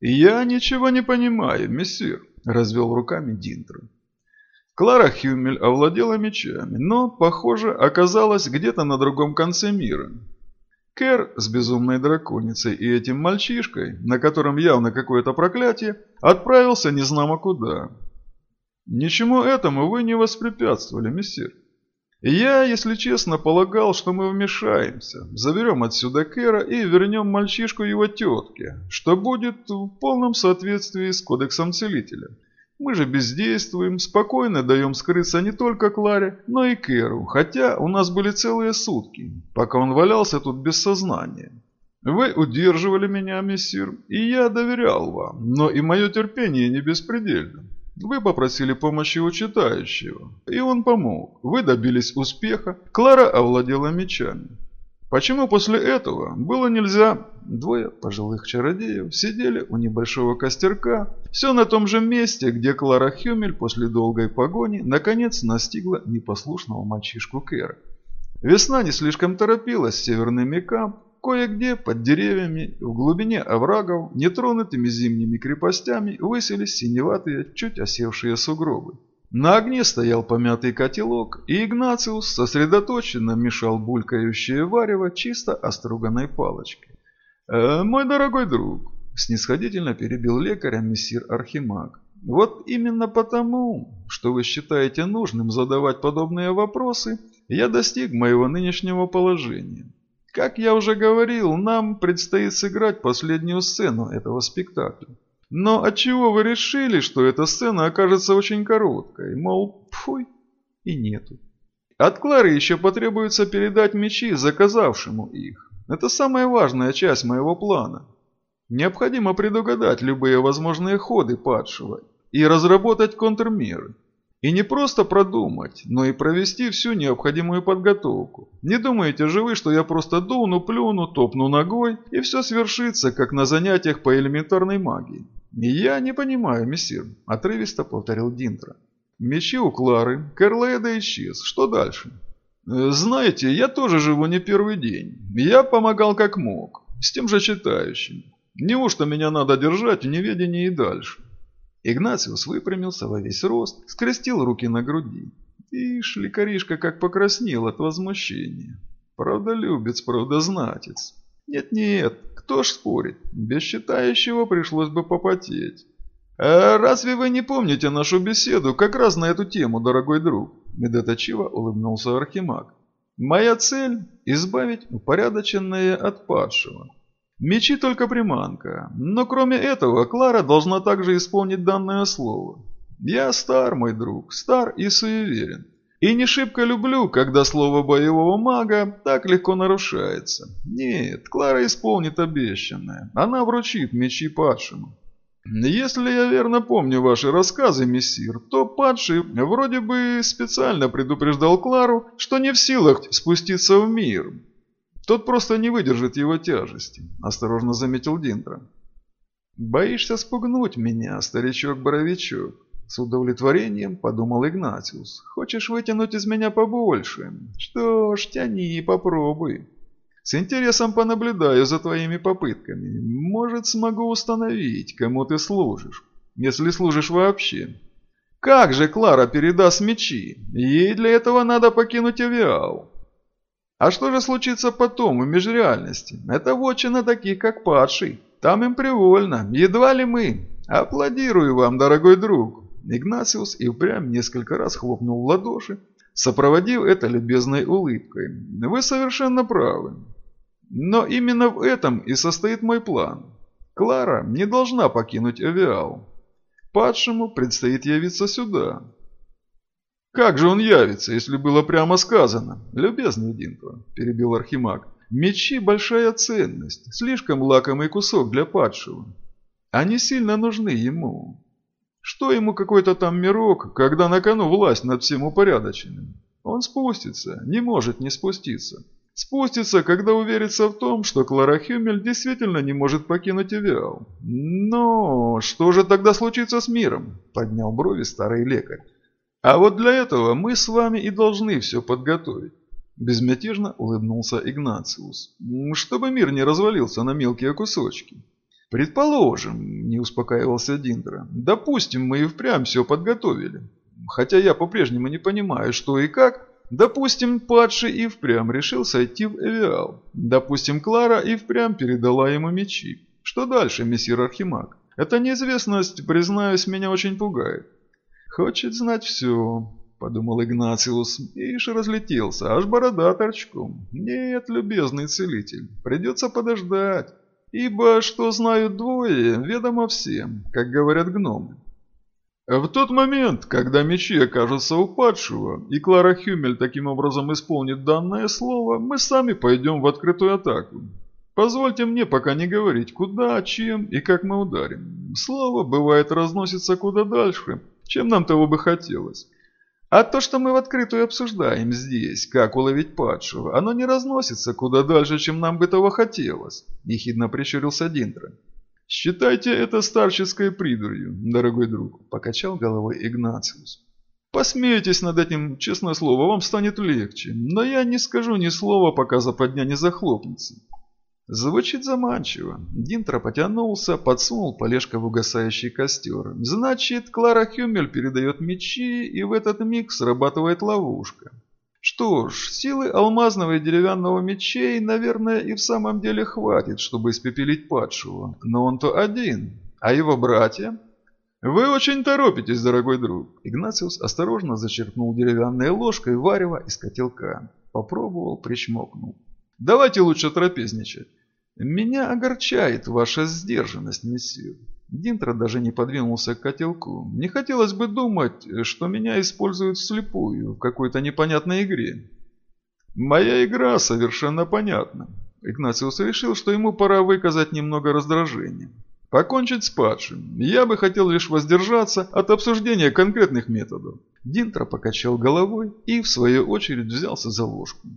«Я ничего не понимаю, мессир», – развел руками Динтро. Клара Хюмель овладела мечами, но, похоже, оказалась где-то на другом конце мира. Кэр с безумной драконицей и этим мальчишкой, на котором явно какое-то проклятие, отправился незнамо куда. Ничему этому вы не воспрепятствовали, мессир. Я, если честно, полагал, что мы вмешаемся, заберем отсюда Кэра и вернем мальчишку его тетке, что будет в полном соответствии с кодексом целителя. Мы же бездействуем, спокойно даем скрыться не только Кларе, но и Кэру, хотя у нас были целые сутки, пока он валялся тут без сознания. Вы удерживали меня, мессир, и я доверял вам, но и мое терпение не беспредельно. Вы попросили помощи у читающего, и он помог. Вы добились успеха, Клара овладела мечами. Почему после этого было нельзя... Двое пожилых чародеев сидели у небольшого костерка, все на том же месте, где Клара Хюмель после долгой погони наконец настигла непослушного мальчишку Кэра. Весна не слишком торопилась с северными кам, кое-где под деревьями в глубине оврагов, нетронутыми зимними крепостями, выселись синеватые, чуть осевшие сугробы. На огне стоял помятый котелок, и Игнациус сосредоточенно мешал булькающее варево чисто оструганной палочкой. «Э, «Мой дорогой друг», – снисходительно перебил лекаря мессир Архимаг, – «вот именно потому, что вы считаете нужным задавать подобные вопросы, я достиг моего нынешнего положения. Как я уже говорил, нам предстоит сыграть последнюю сцену этого спектакля. Но отчего вы решили, что эта сцена окажется очень короткой? Мол, пфуй, и нету. От Клары еще потребуется передать мечи заказавшему их. Это самая важная часть моего плана. Необходимо предугадать любые возможные ходы падшего и разработать контрмеры. И не просто продумать, но и провести всю необходимую подготовку. Не думаете же вы, что я просто дуну, плюну, топну ногой, и все свершится, как на занятиях по элементарной магии? «Я не понимаю, мессир», – отрывисто повторил Динтро. «Мечи у Клары, Карледа исчез. Что дальше?» «Э, «Знаете, я тоже живу не первый день. Я помогал как мог, с тем же читающим. Неужто меня надо держать в неведении и дальше?» Игнациус выпрямился во весь рост, скрестил руки на груди. Ишь, лекаришка как покраснел от возмущения. Правдолюбец, правдознатец. Нет-нет, кто ж спорит, без считающего пришлось бы попотеть. «А разве вы не помните нашу беседу как раз на эту тему, дорогой друг?» Медоточиво улыбнулся Архимаг. «Моя цель – избавить упорядоченное от падшего. Мечи только приманка, но кроме этого Клара должна также исполнить данное слово. Я стар, мой друг, стар и суеверен. И не шибко люблю, когда слово боевого мага так легко нарушается. Нет, Клара исполнит обещанное. Она вручит мечи падшему. Если я верно помню ваши рассказы, мессир, то падший вроде бы специально предупреждал Клару, что не в силах спуститься в мир, тот просто не выдержит его тяжести», – осторожно заметил Динтро. «Боишься спугнуть меня, старичок-боровичок?» С удовлетворением подумал Игнатиус. «Хочешь вытянуть из меня побольше? Что ж, тяни и попробуй. С интересом понаблюдаю за твоими попытками. Может, смогу установить, кому ты служишь, если служишь вообще. Как же Клара передаст мечи? Ей для этого надо покинуть авиал. А что же случится потом в межреальности? Это вотчина таких, как падший. Там им привольно. Едва ли мы. Аплодирую вам, дорогой друг. Игнациус и впрямь несколько раз хлопнул в ладоши, сопроводив это любезной улыбкой. Вы совершенно правы. Но именно в этом и состоит мой план. Клара не должна покинуть авиал. Падшему предстоит явиться сюда, «Как же он явится, если было прямо сказано?» «Любезный Динко», – перебил Архимаг, – «мечи – большая ценность, слишком лакомый кусок для падшего. Они сильно нужны ему. Что ему какой-то там мирок, когда на кону власть над всем упорядоченным? Он спустится, не может не спуститься. Спустится, когда уверится в том, что Клара Хюмель действительно не может покинуть Эвиал. Но что же тогда случится с миром?» – поднял брови старый лекарь. А вот для этого мы с вами и должны все подготовить. Безмятежно улыбнулся Игнациус. Чтобы мир не развалился на мелкие кусочки. Предположим, не успокаивался Диндра. «Допустим, мы и впрямь все подготовили. Хотя я по-прежнему не понимаю, что и как. Допустим, падший и впрямь решил сойти в Эвиал. Допустим, Клара и впрямь передала ему мечи. Что дальше, мессир Архимаг? Эта неизвестность, признаюсь, меня очень пугает. Хочет знать все, подумал Игнациус, ишь разлетелся, аж борода торчком. Нет, любезный целитель, придется подождать. Ибо что знают двое, ведомо всем, как говорят гномы. В тот момент, когда мечи окажутся у и Клара Хюмель таким образом исполнит данное слово, мы сами пойдем в открытую атаку. Позвольте мне пока не говорить, куда, чем и как мы ударим. Слово, бывает, разносится куда дальше, чем нам того бы хотелось. А то, что мы в открытую обсуждаем здесь, как уловить падшего, оно не разносится куда дальше, чем нам бы того хотелось», – ехидно прищурился Динтро. «Считайте это старческой придурью, дорогой друг», – покачал головой Игнациус. «Посмейтесь над этим, честное слово, вам станет легче, но я не скажу ни слова, пока западня не захлопнется. Звучит заманчиво. Динтро потянулся, подсунул полежка в угасающий костер. Значит, Клара Хюмель передает мечи, и в этот миг срабатывает ловушка. Что ж, силы алмазного и деревянного мечей, наверное, и в самом деле хватит, чтобы испепелить падшего. Но он-то один. А его братья? Вы очень торопитесь, дорогой друг. Игнациус осторожно зачерпнул деревянной ложкой варево из котелка. Попробовал, причмокнул. Давайте лучше трапезничать. Меня огорчает ваша сдержанность, месье. Динтро даже не подвинулся к котелку. Не хотелось бы думать, что меня используют вслепую в какой-то непонятной игре. Моя игра совершенно понятна. Игнациус решил, что ему пора выказать немного раздражения. Покончить с падшим. Я бы хотел лишь воздержаться от обсуждения конкретных методов. Динтро покачал головой и, в свою очередь, взялся за ложку.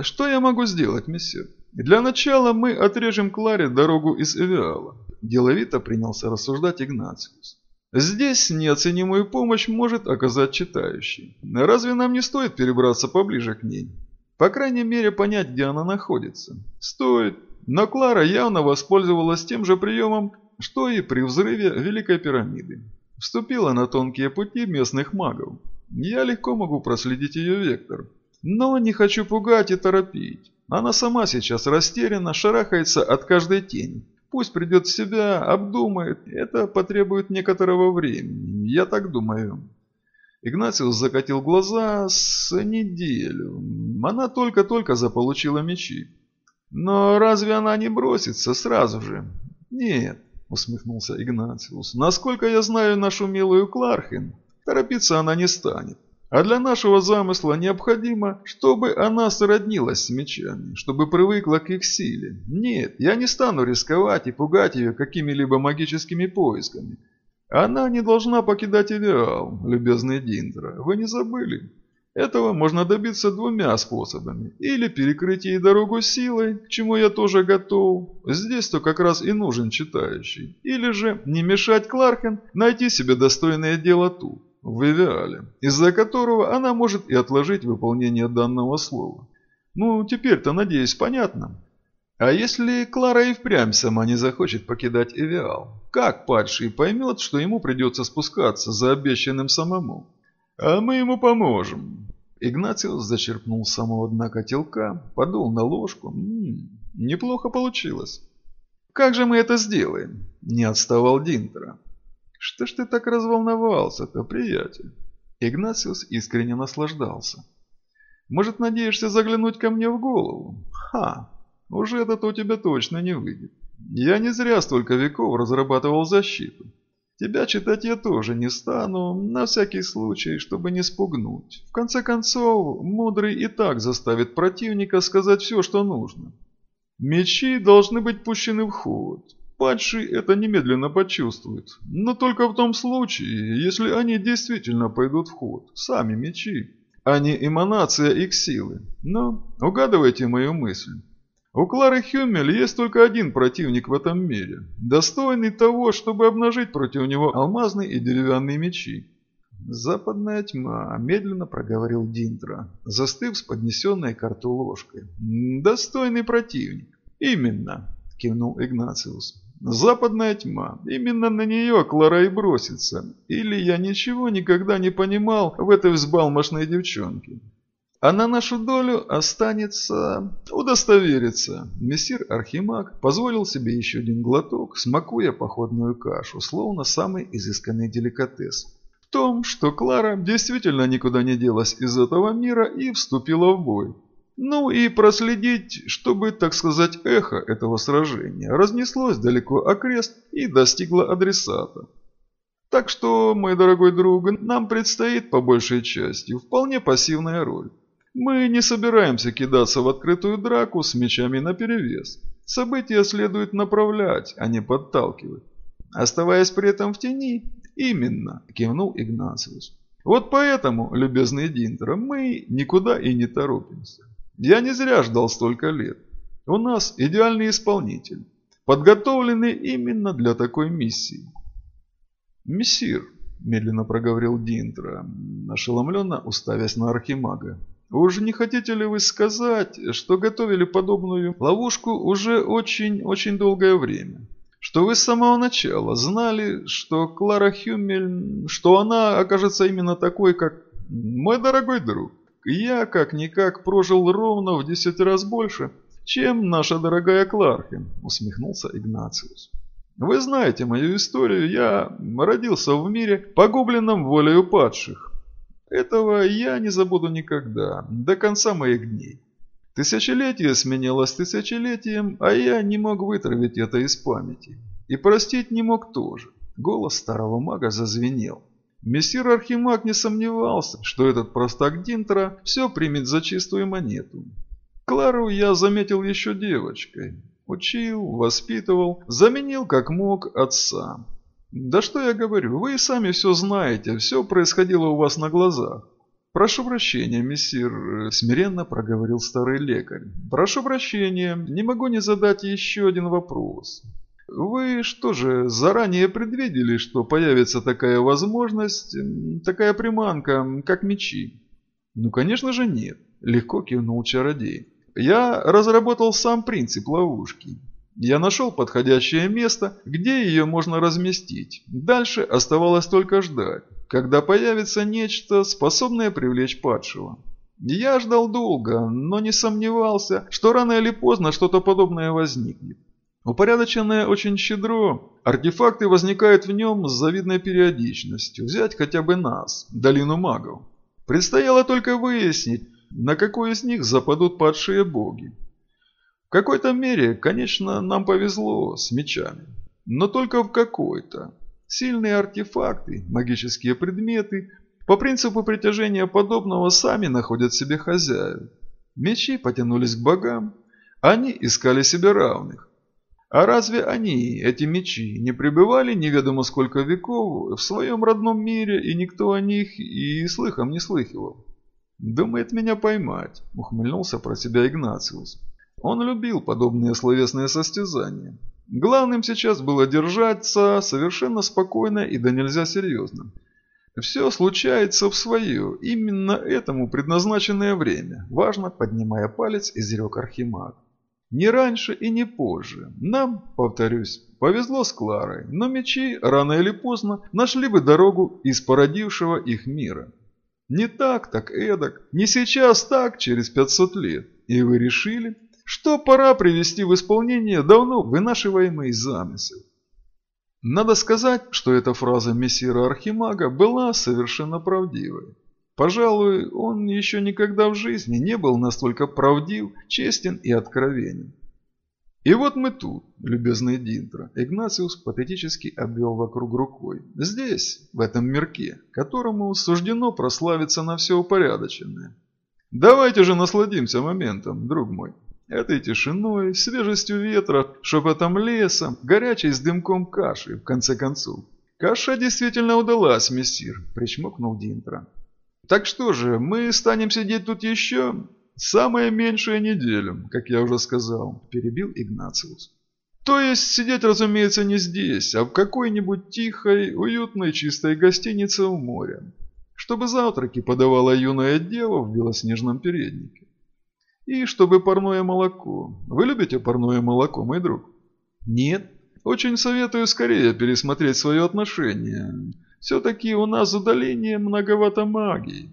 Что я могу сделать, месье? Для начала мы отрежем Кларе дорогу из Эвиала. Деловито принялся рассуждать Игнациус. Здесь неоценимую помощь может оказать читающий. Разве нам не стоит перебраться поближе к ней? По крайней мере понять, где она находится. Стоит. Но Клара явно воспользовалась тем же приемом, что и при взрыве Великой пирамиды. Вступила на тонкие пути местных магов. Я легко могу проследить ее вектор. Но не хочу пугать и торопить. Она сама сейчас растеряна, шарахается от каждой тени. Пусть придет в себя, обдумает. Это потребует некоторого времени. Я так думаю. Игнациус закатил глаза с неделю. Она только-только заполучила мечи. Но разве она не бросится сразу же? Нет, усмехнулся Игнациус. Насколько я знаю нашу милую Клархин, торопиться она не станет. А для нашего замысла необходимо, чтобы она сроднилась с мечами, чтобы привыкла к их силе. Нет, я не стану рисковать и пугать ее какими-либо магическими поисками. Она не должна покидать Идеал, любезный Диндра. Вы не забыли? Этого можно добиться двумя способами. Или перекрыть ей дорогу силой, к чему я тоже готов. Здесь-то как раз и нужен читающий. Или же не мешать Кларкен найти себе достойное дело тут в Эвиале, из-за которого она может и отложить выполнение данного слова. Ну, теперь-то, надеюсь, понятно. А если Клара и впрямь сама не захочет покидать Эвиал? Как падший поймет, что ему придется спускаться за обещанным самому? А мы ему поможем. Игнациус зачерпнул с самого дна котелка, подул на ложку. М -м, неплохо получилось. «Как же мы это сделаем?» – не отставал Динтера. «Что ж ты так разволновался-то, приятель?» Игнациус искренне наслаждался. «Может, надеешься заглянуть ко мне в голову? Ха! Уже это-то у тебя точно не выйдет. Я не зря столько веков разрабатывал защиту. Тебя читать я тоже не стану, на всякий случай, чтобы не спугнуть. В конце концов, мудрый и так заставит противника сказать все, что нужно. Мечи должны быть пущены в ход. Падший это немедленно почувствует, но только в том случае, если они действительно пойдут в ход, сами мечи, а не эманация их силы. Но угадывайте мою мысль. У Клары Хюмель есть только один противник в этом мире, достойный того, чтобы обнажить против него алмазные и деревянные мечи. «Западная тьма», – медленно проговорил Динтра, застыв с поднесенной к ложкой. «Достойный противник». «Именно», – кивнул Игнациус. Западная тьма. Именно на нее Клара и бросится. Или я ничего никогда не понимал в этой взбалмошной девчонке. А на нашу долю останется удостовериться. Мессир Архимаг позволил себе еще один глоток, смакуя походную кашу, словно самый изысканный деликатес. В том, что Клара действительно никуда не делась из этого мира и вступила в бой. Ну и проследить, чтобы, так сказать, эхо этого сражения разнеслось далеко окрест и достигло адресата. Так что, мой дорогой друг, нам предстоит по большей части вполне пассивная роль. Мы не собираемся кидаться в открытую драку с мечами наперевес. События следует направлять, а не подталкивать. Оставаясь при этом в тени, именно, кивнул Игнациус. Вот поэтому, любезный Динтер, мы никуда и не торопимся. Я не зря ждал столько лет. У нас идеальный исполнитель, подготовленный именно для такой миссии. «Мессир», – медленно проговорил Динтра, ошеломленно уставясь на Архимага, Уж не хотите ли вы сказать, что готовили подобную ловушку уже очень-очень долгое время? Что вы с самого начала знали, что Клара Хюмель, что она окажется именно такой, как мой дорогой друг? Я, как-никак, прожил ровно в десять раз больше, чем наша дорогая Клархин, усмехнулся Игнациус. Вы знаете мою историю, я родился в мире, погубленном волею падших. Этого я не забуду никогда, до конца моих дней. Тысячелетие сменилось тысячелетием, а я не мог вытравить это из памяти. И простить не мог тоже. Голос старого мага зазвенел. Мессир Архимаг не сомневался, что этот простак Динтера все примет за чистую монету. Клару я заметил еще девочкой. Учил, воспитывал, заменил как мог отца. «Да что я говорю, вы и сами все знаете, все происходило у вас на глазах». «Прошу прощения, мессир», – смиренно проговорил старый лекарь. «Прошу прощения, не могу не задать еще один вопрос. Вы что же, заранее предвидели, что появится такая возможность, такая приманка, как мечи?» «Ну, конечно же нет», – легко кивнул чародей. «Я разработал сам принцип ловушки. Я нашел подходящее место, где ее можно разместить. Дальше оставалось только ждать, когда появится нечто, способное привлечь падшего. Я ждал долго, но не сомневался, что рано или поздно что-то подобное возникнет. Упорядоченное очень щедро, артефакты возникают в нем с завидной периодичностью. Взять хотя бы нас, долину магов. Предстояло только выяснить, на какой из них западут падшие боги. В какой-то мере, конечно, нам повезло с мечами. Но только в какой-то. Сильные артефакты, магические предметы, по принципу притяжения подобного сами находят себе хозяев. Мечи потянулись к богам, они искали себе равных. А разве они, эти мечи, не пребывали неведомо сколько веков в своем родном мире, и никто о них и слыхом не слыхивал? «Думает меня поймать», — ухмыльнулся про себя Игнациус. Он любил подобные словесные состязания. Главным сейчас было держаться совершенно спокойно и да нельзя серьезно. Все случается в свое, именно этому предназначенное время, важно, поднимая палец, изрек Архимаг. Не раньше и не позже. Нам, повторюсь, повезло с Кларой, но мечи рано или поздно нашли бы дорогу из породившего их мира. Не так, так эдак, не сейчас так, через 500 лет. И вы решили, что пора привести в исполнение давно вынашиваемый замысел. Надо сказать, что эта фраза мессира Архимага была совершенно правдивой. Пожалуй, он еще никогда в жизни не был настолько правдив, честен и откровенен. И вот мы тут, любезный Динтро, Игнациус патетически обвел вокруг рукой. Здесь, в этом мирке, которому суждено прославиться на все упорядоченное. Давайте же насладимся моментом, друг мой. Этой тишиной, свежестью ветра, шепотом леса, горячей с дымком каши, в конце концов. «Каша действительно удалась, мессир», – причмокнул Динтра. «Так что же, мы станем сидеть тут еще?» «Самое меньшее неделю, как я уже сказал», – перебил Игнациус. «То есть сидеть, разумеется, не здесь, а в какой-нибудь тихой, уютной, чистой гостинице у моря, чтобы завтраки подавала юная дева в белоснежном переднике. И чтобы парное молоко. Вы любите парное молоко, мой друг? Нет. Очень советую скорее пересмотреть свое отношение. Все-таки у нас удаление многовато магии.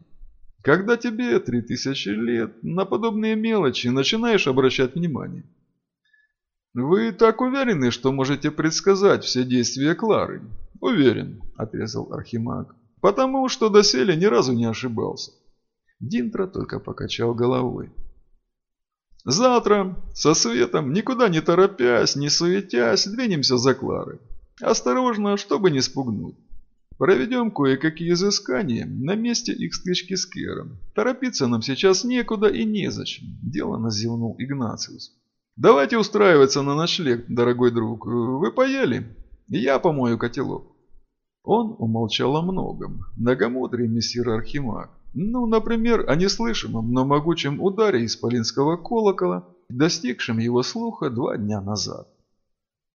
Когда тебе три тысячи лет, на подобные мелочи начинаешь обращать внимание. Вы так уверены, что можете предсказать все действия Клары? Уверен, отрезал Архимаг. Потому что доселе ни разу не ошибался. Динтра только покачал головой. Завтра со светом, никуда не торопясь, не суетясь, двинемся за Кларой. Осторожно, чтобы не спугнуть. Проведем кое-какие изыскания на месте их стычки с Кером. Торопиться нам сейчас некуда и незачем, делано зевнул Игнациус. Давайте устраиваться на ночлег, дорогой друг. Вы поели? Я помою котелок. Он умолчал о многом. Многомудрый мессир Архимаг. Ну, например, о неслышимом, но могучем ударе исполинского колокола, достигшем его слуха два дня назад.